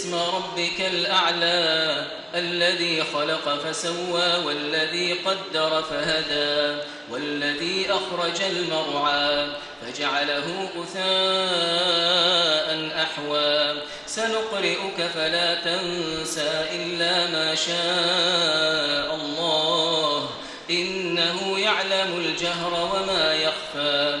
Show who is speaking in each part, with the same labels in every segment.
Speaker 1: اسم ربك الأعلى الذي خلق فسوى والذي قدر فهدى والذي أخرج المرعى فجعله غثاء أحوى. سنقرئك فلا تنسى إلا ما شاء الله إنه يعلم الجهر وما يخفى.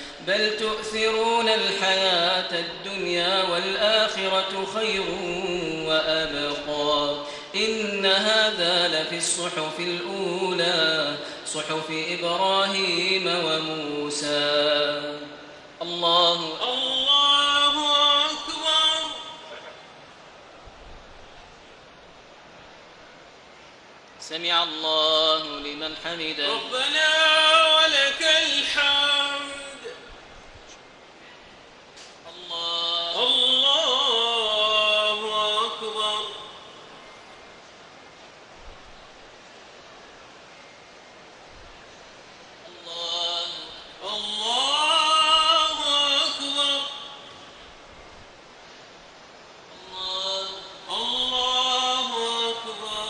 Speaker 1: بل تؤثرون الحياة الدنيا والآخرة خير وأبقى. إن هذا لفي الصحف الأولى صحف إبراهيم وموسى. الله
Speaker 2: الله أكبر.
Speaker 1: سمع الله لمن حمده.
Speaker 2: ربنا ولك الحمد
Speaker 1: الله
Speaker 2: الله أكبر
Speaker 1: الله
Speaker 2: الله أكبر
Speaker 1: الله
Speaker 2: الله أكبر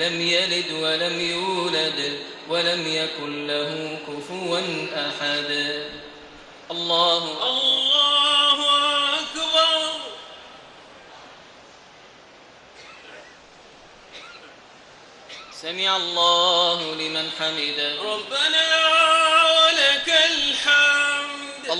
Speaker 1: لم يلد ولم يولد ولم يكن له كفوا أحد. الله
Speaker 2: الله أكبر.
Speaker 1: سمع الله لمن حمده.
Speaker 2: ربنا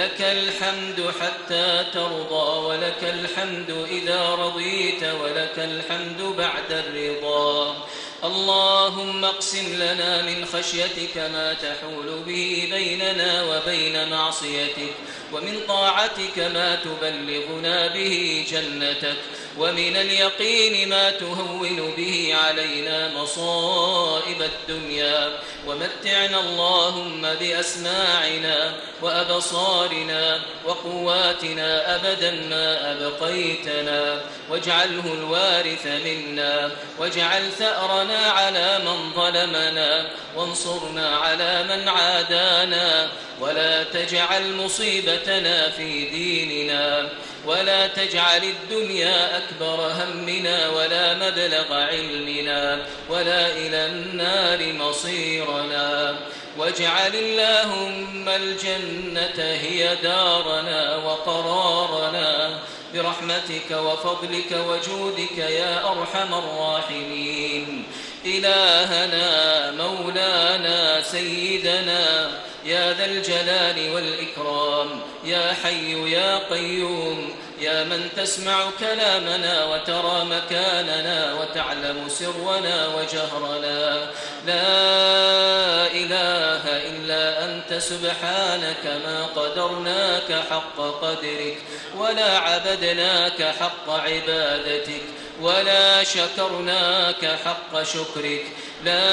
Speaker 1: لك الحمد حتى ترضى ولك الحمد إذا رضيت ولك الحمد بعد الرضا. اللهم اقسم لنا من خشيتك ما تحول به بيننا وبين معصيتك ومن طاعتك ما تبلغنا به جنتك. ومن اليقين ما تهون به علينا مصائب الدنيا ومتعنا اللهم بأسماعنا وأبصارنا وقواتنا أبدا ما أبقيتنا واجعله الوارث منا واجعل ثأرنا على من ظلمنا وانصرنا على من عادانا ولا تجعل مصيبتنا في ديننا ولا تجعل الدنيا أكبر همنا ولا مبلغ علمنا ولا إلى النار مصيرنا. واجعل اللهم الجنة هي دارنا وقرارنا. برحمتك وفضلك وجودك يا أرحم الراحمين. إلهنا مولانا سيدنا يا ذا الجلال والإكرام. يا حي يا قيوم. يا من تسمع كلامنا وترى مكاننا وتعلم سرنا وجهرنا. لا إله إلا أنت سبحانك ما قدرناك حق قدرك ولا عبدناك حق عبادتك ولا شكرناك حق شكرك. لا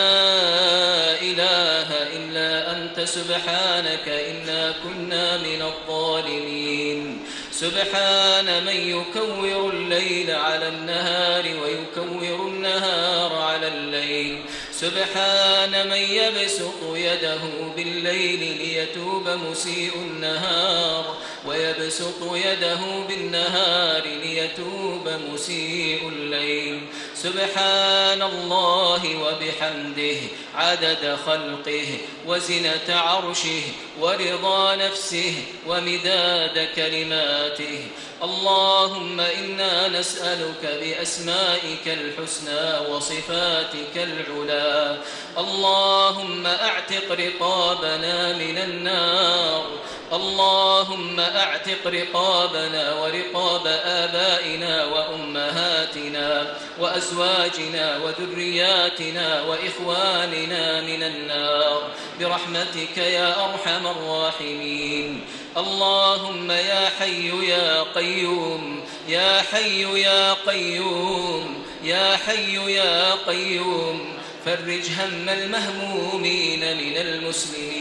Speaker 1: إله إلا أنت سبحانك إنا كنا من الظالمين. سبحان من يكور الليل على النهار ويكور النهار على الليل. سبحان من يبسط يده بالليل ليتوب مسيء النهار. ويبسط يده بالنهار ليتوب مسيء الليل. سبحان الله وبحمده عدد خلقه وزنة عرشه ورضا نفسه ومداد كلماته. اللهم إنا نسألك بأسمائك الحسنى وصفاتك العلا اللهم أعتق رقابنا من النار. اللهم أعتق رقابنا ورقاب آبائنا وأمهاتنا وأزواجنا وذرياتنا وإخواننا من النار برحمتك يا أرحم الراحمين. اللهم يا حي يا قيوم يا حي يا قيوم يا حي يا قيوم. فرج هم المهمومين من المسلمين.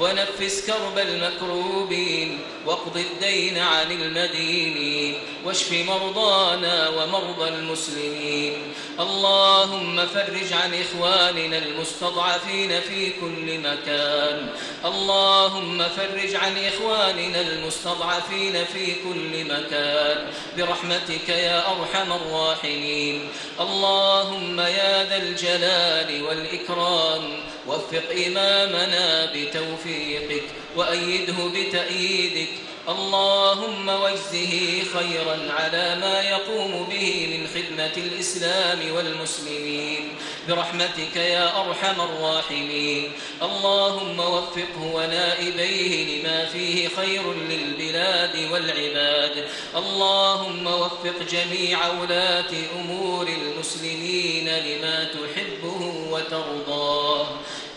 Speaker 1: ونفس كرب المكروبين واقض الدين عن المدينين واشف مرضانا ومرضى المسلمين اللهم فرج عن إخواننا المستضعفين في كل مكان اللهم فرج عن إخواننا المستضعفين في كل مكان برحمتك يا أرحم الراحمين اللهم يا ذا الجلال والإكرام وفق إمامنا بتوفيقك وأيده بتأييدك. اللهم واجزه خيرا على ما يقوم به من خدمة الإسلام والمسلمين. برحمتك يا أرحم الراحمين. اللهم وفقه ونائبيه لما فيه خير للبلاد والعباد. اللهم وفق جميع ولاة أمور المسلمين لما تحبه وترضاه.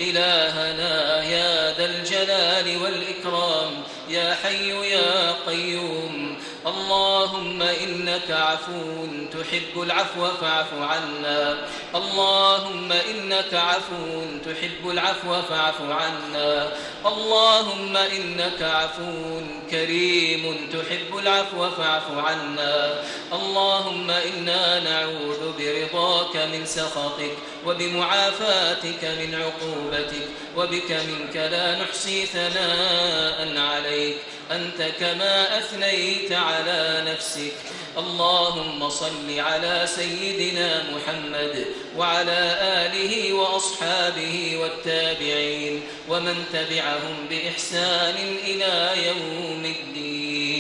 Speaker 1: إلهنا يا ذا الجلال والإكرام يا حي يا قيوم. اللهم إنك عفو تحب العفو فاعف عنا. اللهم إنك عفو تحب العفو فاعف عنا. اللهم إنك عفو كريم تحب العفو فاعف عنا. اللهم إنا نعوذ برضاك من سخطك. وبمعافاتك من عقوبتك وبك منك لا نحصي ثناء عليك أنت كما أثنيت على نفسك. اللهم صل على سيدنا محمد وعلى آله وأصحابه والتابعين ومن تبعهم بإحسان إلى يوم الدين.